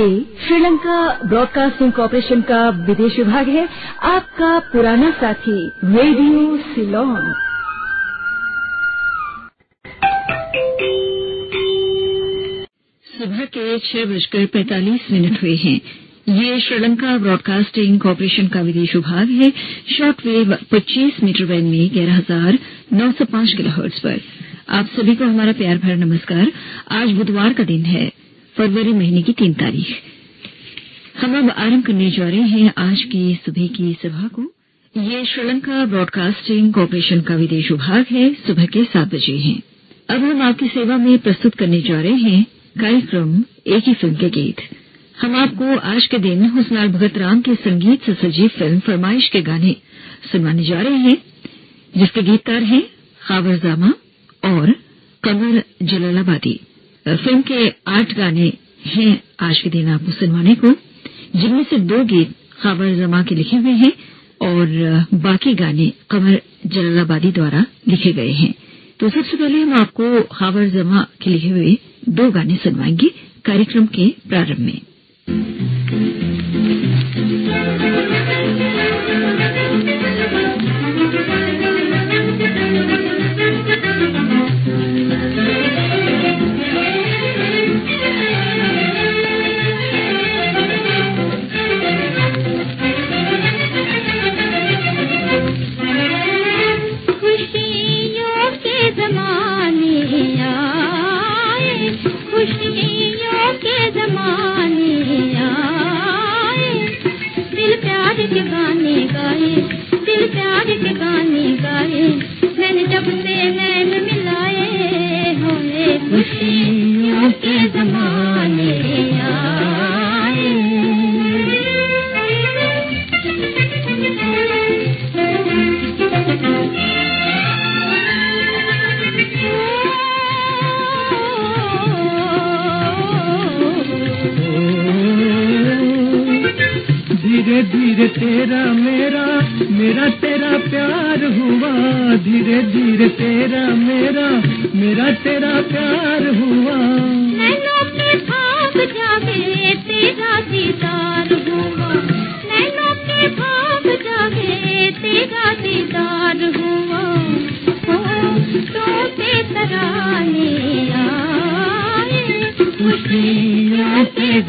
ये Sri Lanka broadcasting corporation का विदेश विभाग है, आपका पुराना साथी, रेडियो सिलोन। सुबह के छह बजकर पैंतालीस मिनट हुए हैं। ये श्रीलंका ब्रॉडकास्टिंग कॉरपोरेशन का विदेश विभाग है। शॉर्ट वेव पच्चीस मीटर बैंड में ग्यारह हज़ार नौ सौ पाँच किलो हर्ट्ज पर। आप सभी को हमारा प्यार भरा नमस्कार। आज बुधवार का दिन है। फरवरी महीने की तीन तारीख। हम अब आरंभ करने जा रहे हैं आज की सुबह की सभा को। ये श्रीलंका ब्रॉडकास्टिंग कॉरपोरेशन का विदेश विभाग है, सुबह के सात बजे है। अब हम आपकी सेवा में प्रस्तुत करने जा रहे हैं कार्यक्रम एक ही फ़िल्म के गीत। हम आपको आज के दिन हुसनाल भगत राम के संगीत से सजीव फ़िल्म फरमाइश के गाने सुनवाने जा रहे हैं, जिसके गीतकार हैं खावर जामा और कमर जलालाबादी। फ़िल्म के आठ गाने हैं आज के दिन आपको सुनवाने को, जिनमें से दो गीत खबर जमा के लिखे हुए हैं और बाकी गाने कमर जलाबादी द्वारा लिखे गए हैं। तो सबसे पहले हम आपको खबर जमा के लिखे हुए दो गाने सुनवाएँगे कार्यक्रम के प्रारंभ में।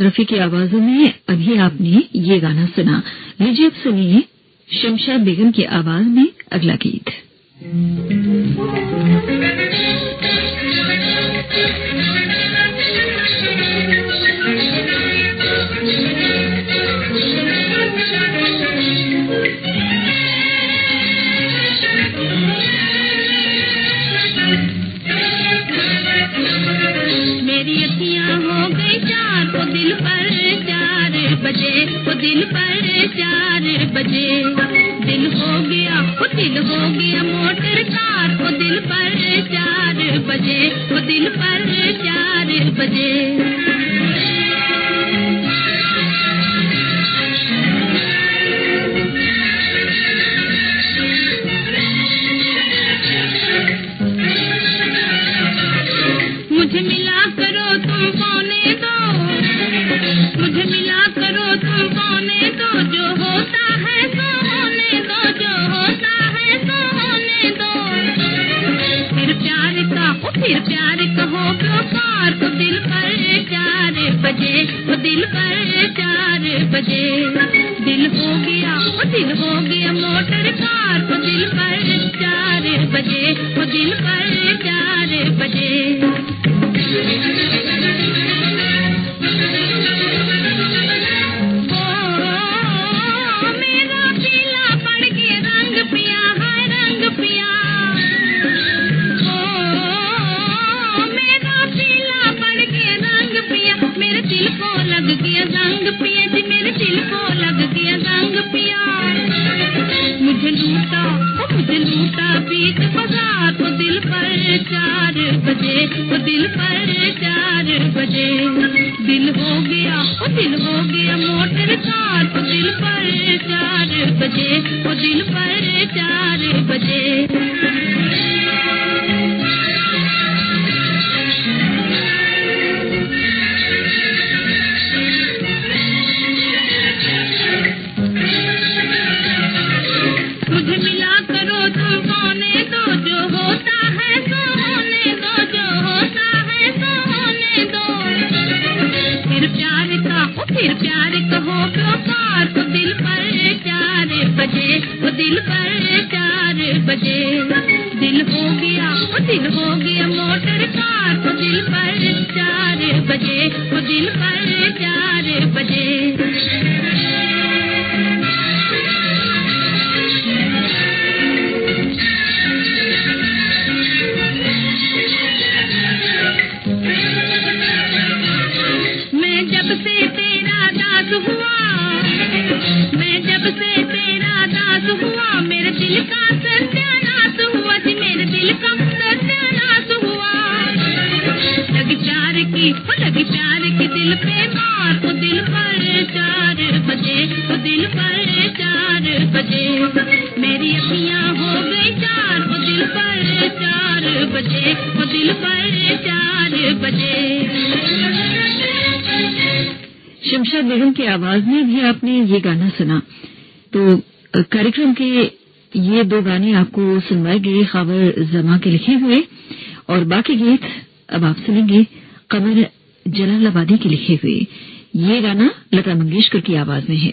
मोहम्मद रफी की आवाजों में अभी आपने ये गाना सुना। लीजिए अब सुनिए शमशाद बेगम की आवाज़ में अगला गीत। दिल पर चार बजे। दिल हो गया वो दिल हो गया, मोटर कार को दिल पर चार बजे। वो दिल पर चार बजे। गया वो बजे। दिल हो गया वो दिल हो गया मोटर कार को दिल पर चार बजे। वो दिल पर चार बजे। दिल पे मार वो दिल पर चार बजे, वो दिल पर चार बजे। मेरी अखियाँ हो गई चार, वो दिल पर चार बजे, वो दिल पर चार बजे। शमशाद बेगम की आवाज़ में भी आपने ये गाना सुना। तो कार्यक्रम के ये दो गाने आपको सुनवाए गए खबर जमा के लिखे हुए, और बाकी गीत अब आप सुनेंगे। कमर जलालाबादी के लिखे हुए। ये गाना लता मंगेशकर की आवाज़ में है।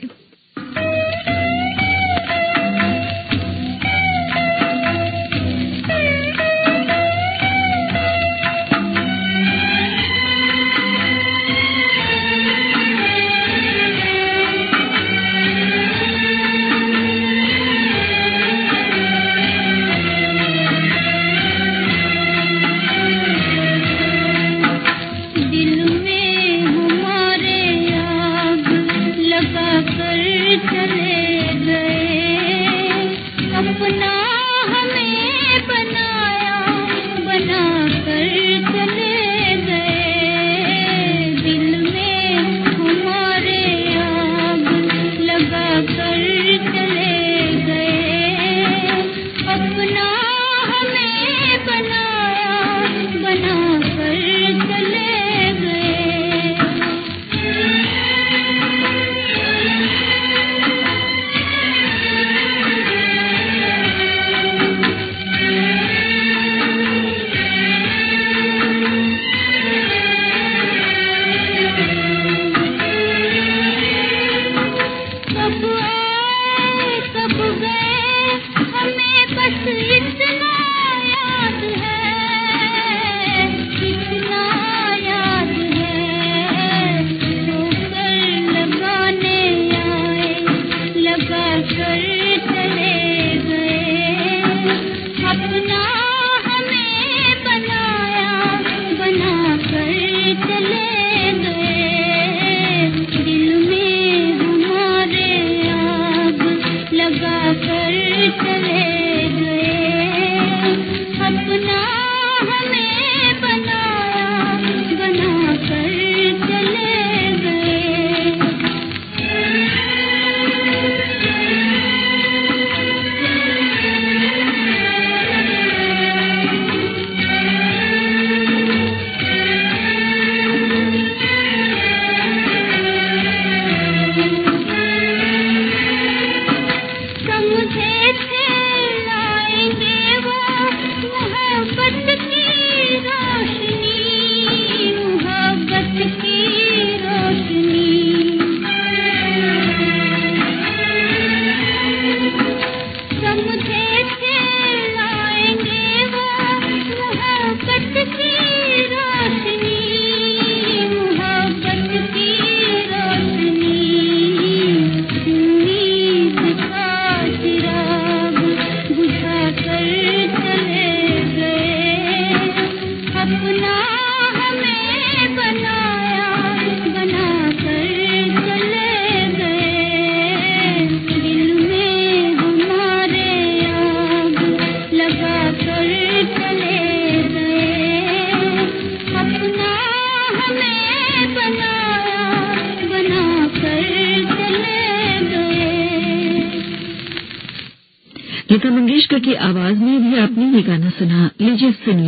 Radio Finland.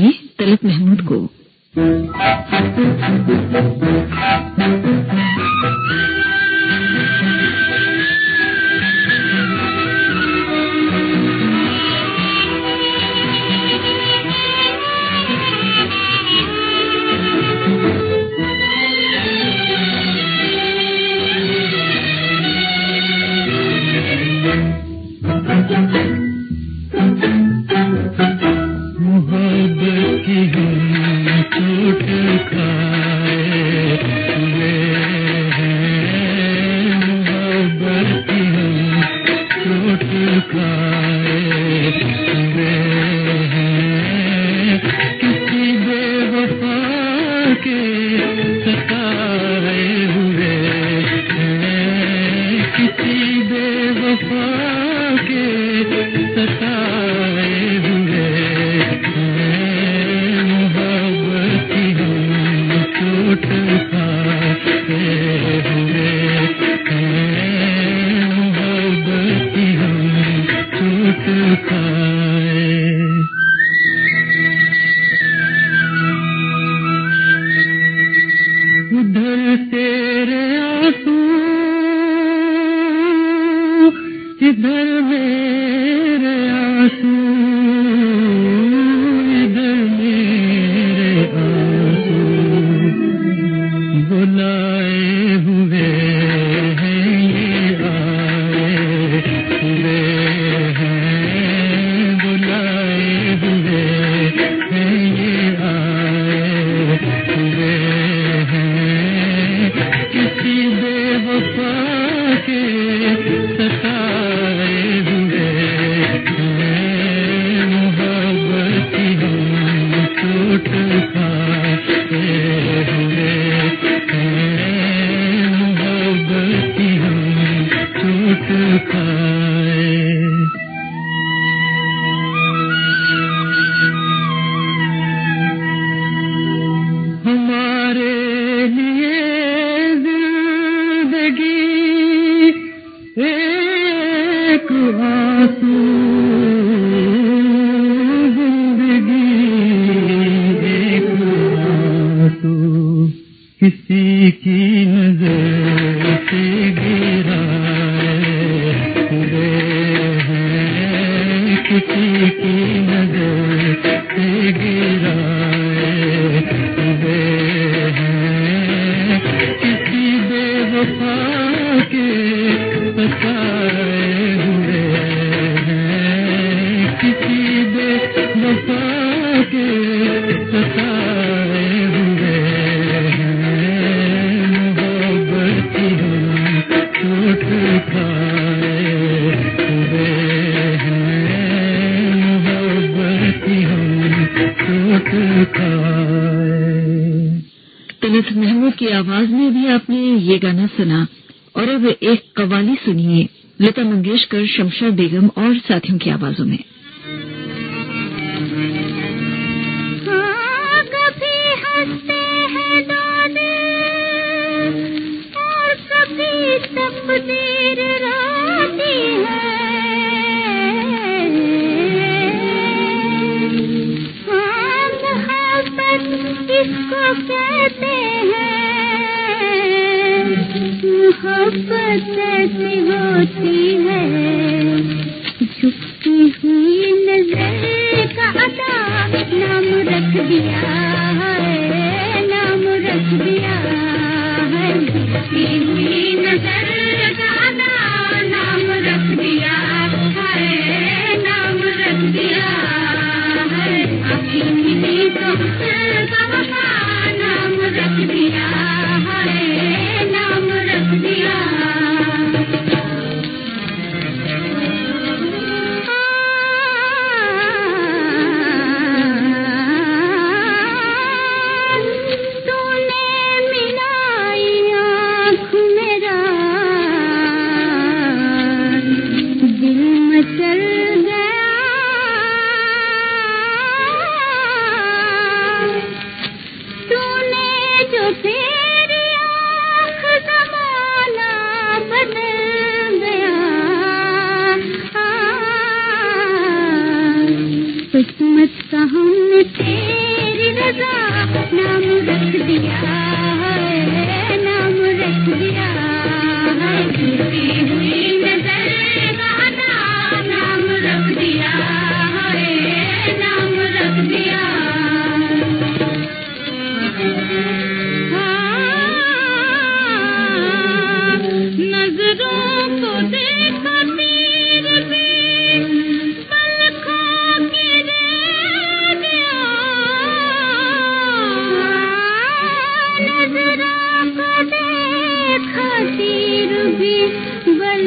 की सुना और अब एक कवाली सुनिए लता मंगेशकर शमशा बेगम और साथियों की आवाजों में। कहते हैं। ಪತಸಿಗೋ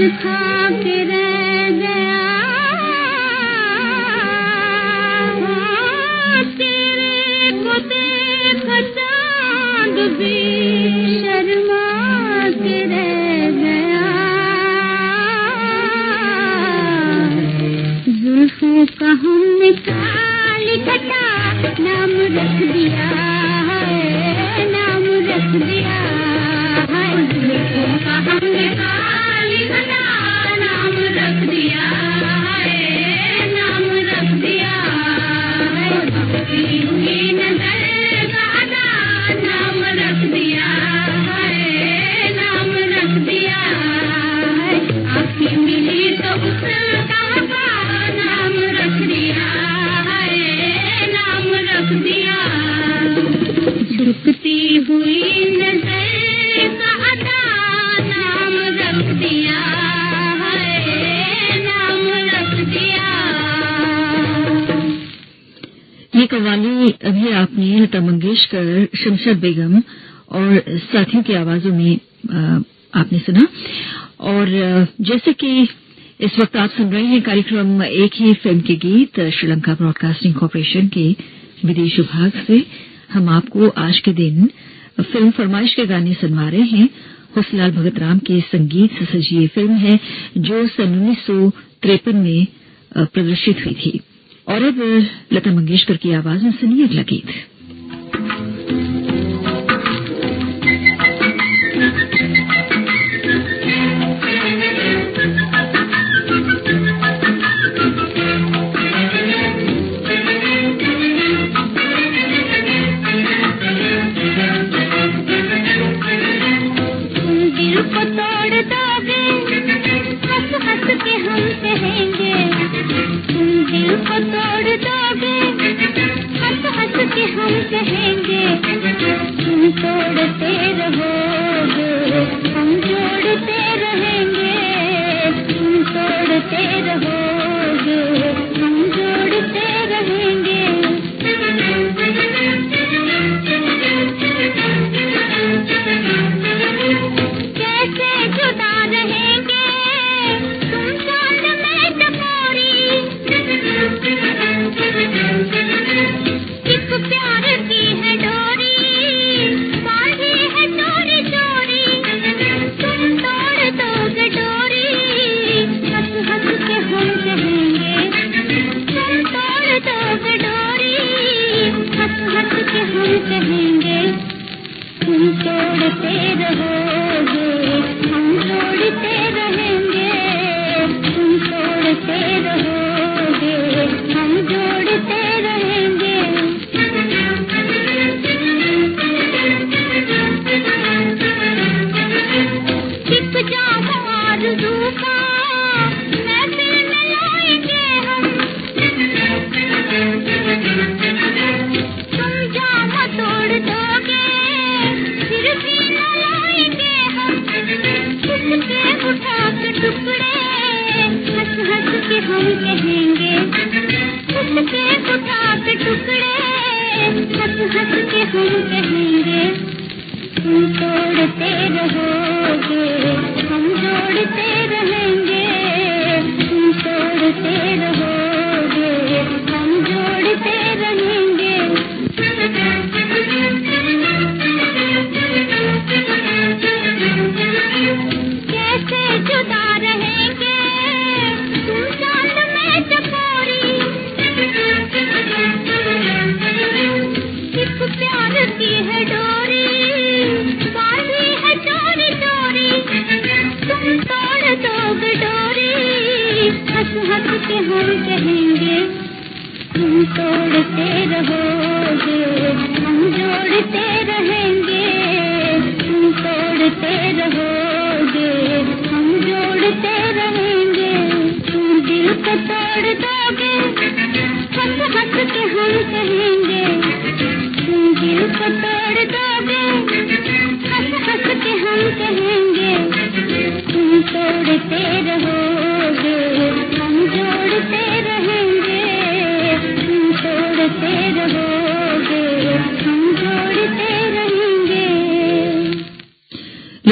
खातिर ये अभी आपने लता मंगेशकर, शमशद बेगम और साथियों की आवाजों में आपने सुना। और जैसे कि इस वक्त आप सुन रहे हैं कार्यक्रम एक ही फ़िल्म के गीत, श्रीलंका ब्रॉडकास्टिंग कॉरपोरेशन के विदेश विभाग से। हम आपको आज के दिन फ़िल्म फरमाइश के गाने सुनवा रहे हैं। हुसलाल भगत राम के संगीत से सजी ये फ़िल्म है, जो सन उन्नीस सौ तिरपन में प्रदर्शित हुई थी। और अब लता मंगेशकर की आवाज़ में सुनिए अगला गीत। जोड़ते रहोगे, हम जोड़ते रहेंगे, तुम तोड़ते रहोगे, हम जोड़ते रहेंगे, तुम दिल को तोड़ दोगे हंस हंस के हम कहेंगे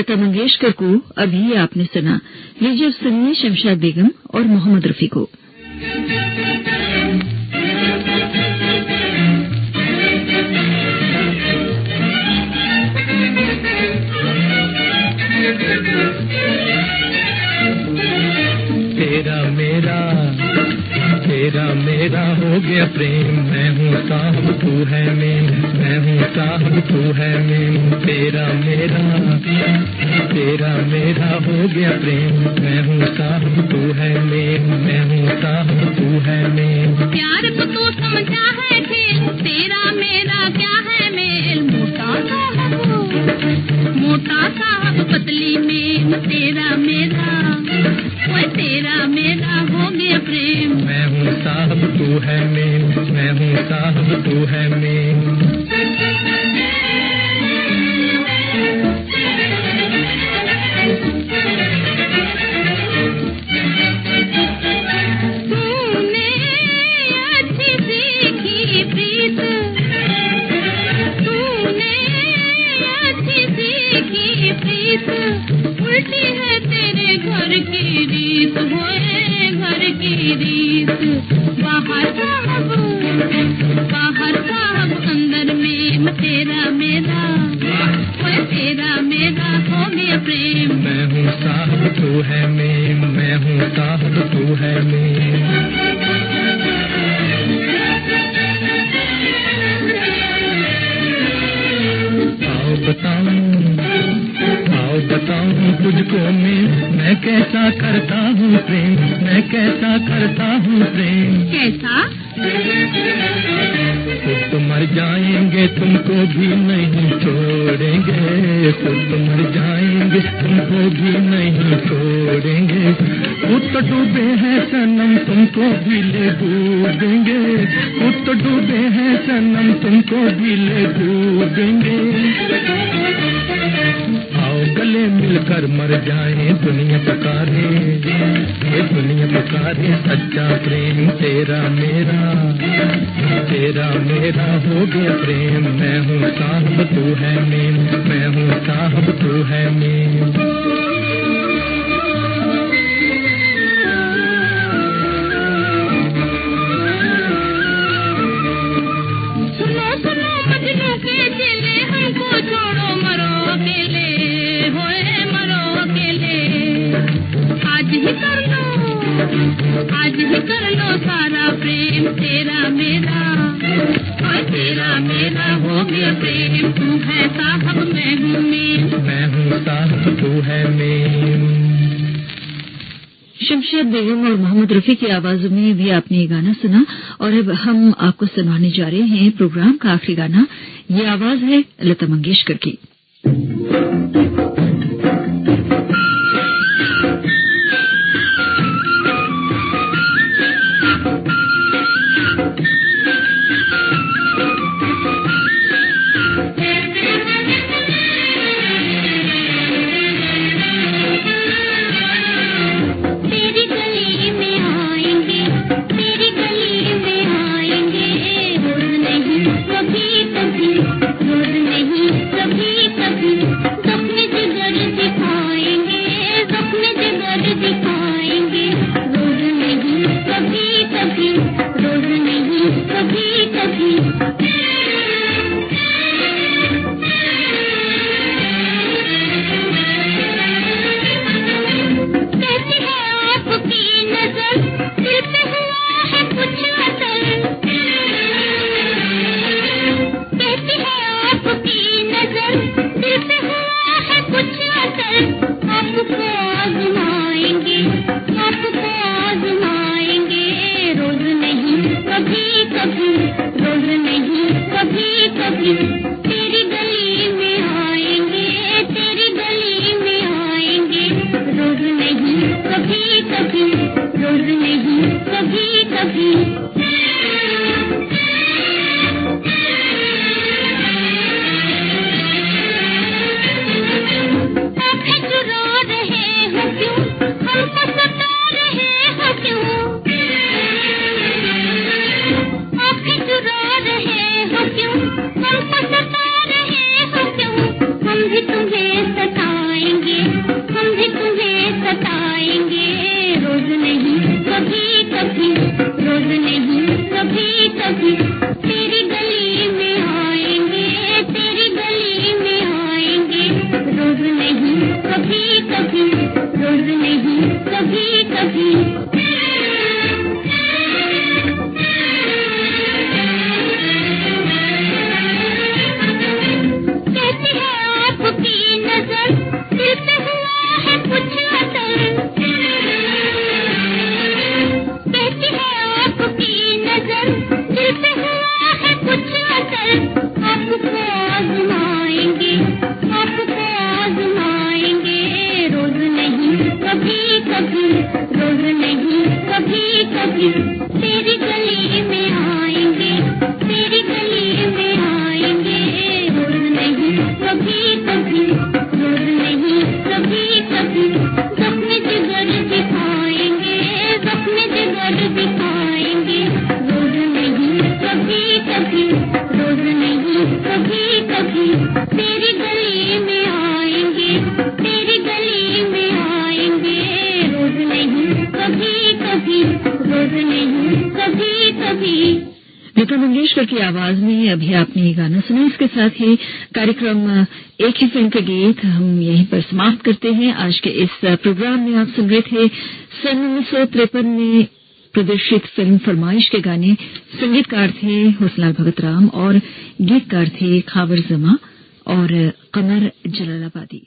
लता मंगेशकर को अभी आपने सुना। लीजिए सुनिए शमशाद बेगम और मोहम्मद रफी को। तेरा मेरा हो गया प्रेम। मैं हूँ साहब, तू है मेन। मैं हूँ साहब, तू है मेन। तेरा, मेरा तेरा, मेरा हो गया प्रेम। मैं हूँ साहब, तू है मेन। मैं हूँ साहब, तू है मेन। प्यार को तो समझा है तू है मैं मैं हूँ साहब तू है मैं आओ बताऊँ आओ बताऊँ तुझको मैं मैं कैसा करता हूँ प्रेम, मैं कैसा करता हूँ प्रेम। कैसा? मर जाएँगे, तुमको भी नहीं छोड़ेंगे। खुद मर जाएँगे, तुमको भी नहीं छोड़ेंगे। खुद डूबे हैं सनम, तुमको भी ले डूबेंगे खुद डूबे हैं सनम, तुमको भी ले डूबेंगे मिलकर मर जाए, दुनिया पकारे। ये दुनिया पकारे, सच्चा प्रेम तेरा मेरा। तेरा मेरा हो गया प्रेम, मैं हूँ साहब, तू है मेम मैं हूँ साहब, तू है मैं शमशेद बेगम और मोहम्मद रफी की आवाजों में भी आपने ये गाना सुना और अब हम आपको सुनाने जा रहे हैं प्रोग्राम का आखिरी गाना। ये आवाज़ है लता मंगेशकर की। कभी नहीं कभी कभी की आवाज़ में अभी आपने ये गाना सुना। इसके साथ ही कार्यक्रम एक ही फ़िल्म के गीत हम यहीं पर समाप्त करते हैं। आज के इस प्रोग्राम में आप सुन रहे थे सन उन्नीस सौ तिरपन में प्रदर्शित फ़िल्म फरमाइश के गाने। संगीतकार थे हुसलाल भगत राम और गीतकार थे खावर जमा और कमर जलालाबादी।